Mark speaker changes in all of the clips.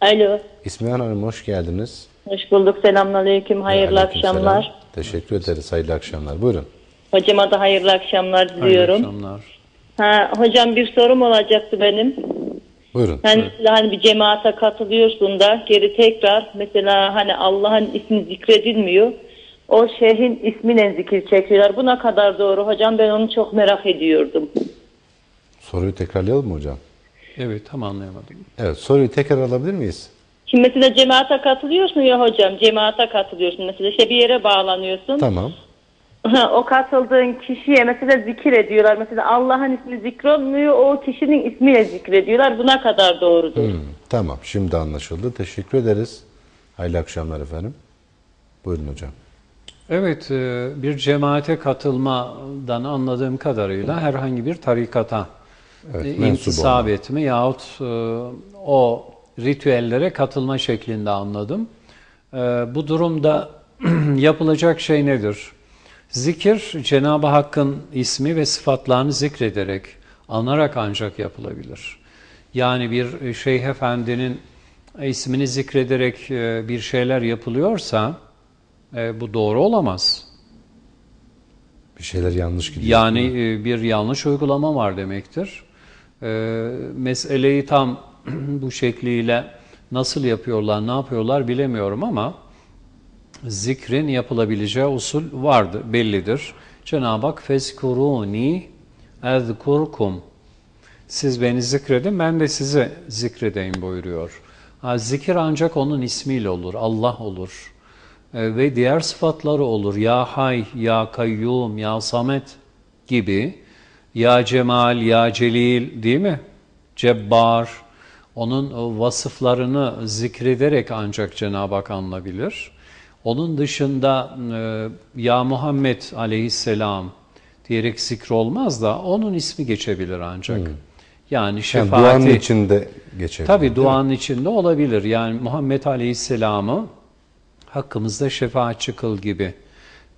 Speaker 1: Alo.
Speaker 2: İsmihan Hanım hoş geldiniz.
Speaker 1: Hoş bulduk. Selamünaleyküm. Hayırlı
Speaker 2: Aleykümselam.
Speaker 1: akşamlar.
Speaker 2: Teşekkür ederiz. Hayırlı akşamlar. Buyurun.
Speaker 1: Hocama da hayırlı akşamlar
Speaker 3: Hayırlı
Speaker 1: diliyorum.
Speaker 3: akşamlar.
Speaker 1: Ha, hocam bir sorum olacaktı benim.
Speaker 2: Buyurun.
Speaker 1: Hani mesela hani bir cemaate katılıyorsun da geri tekrar mesela hani Allah'ın ismi zikredilmiyor. O şeyhin ismine zikir çekiyorlar. Bu ne kadar doğru hocam? Ben onu çok merak ediyordum.
Speaker 2: Soruyu tekrarlayalım mı hocam?
Speaker 3: Evet tam anlayamadım.
Speaker 2: Evet soruyu tekrar alabilir miyiz?
Speaker 1: Şimdi mesela cemaate katılıyorsun ya hocam. Cemaate katılıyorsun. Mesela işte bir yere bağlanıyorsun.
Speaker 2: Tamam.
Speaker 1: O katıldığın kişiye mesela zikir ediyorlar. Mesela Allah'ın ismi zikredilmiyor, o kişinin ismiyle zikrediyorlar. Bu ne kadar doğrudur?
Speaker 2: Hmm, tamam şimdi anlaşıldı. Teşekkür ederiz. Hayırlı akşamlar efendim. Buyurun hocam.
Speaker 3: Evet e, bir cemaate katılmadan anladığım kadarıyla herhangi bir tarikata
Speaker 2: Evet,
Speaker 3: e, intisap etme yahut e, o ritüellere katılma şeklinde anladım. E, Bu durumda yapılacak şey nedir? Zikir Cenab-ı Hakk'ın ismi ve sıfatlarını zikrederek, anarak ancak yapılabilir. Yani bir şeyh efendinin ismini zikrederek bir şeyler yapılıyorsa bu doğru olamaz.
Speaker 2: Bir şeyler yanlış gidiyor.
Speaker 3: Yani bir yanlış uygulama var demektir. E, meseleyi tam bu şekliyle nasıl yapıyorlar, ne yapıyorlar bilemiyorum ama zikrin yapılabileceği usul vardı, bellidir. Cenab-ı Hak fezkuruni ezkurkum siz beni zikredin, ben de sizi zikredeyim buyuruyor. Ha, zikir ancak onun ismiyle olur, Allah olur. E, ve diğer sıfatları olur. Ya Hay, Ya Kayyum, Ya Samet gibi. Ya Cemal, Ya Celil değil mi? Cebbar. Onun vasıflarını zikrederek ancak Cenab-ı Hak anılabilir. Onun dışında e, Ya Muhammed aleyhisselam diyerek zikr olmaz da onun ismi geçebilir ancak. Yani
Speaker 2: Yani
Speaker 3: şefaati...
Speaker 2: duanın içinde geçebilir. Mi?
Speaker 3: duanın içinde olabilir. Yani Muhammed Aleyhisselam'ı hakkımızda şefaatçi kıl gibi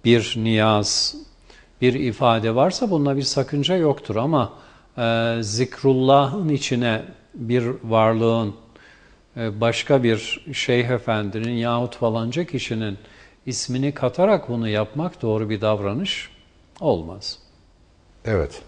Speaker 3: bir niyaz, bir ifade varsa bunda bir sakınca yoktur. Ama e, zikrullahın içine bir varlığın, e, başka bir şeyh efendinin yahut falanca kişinin ismini katarak bunu yapmak doğru bir davranış olmaz.
Speaker 2: Evet.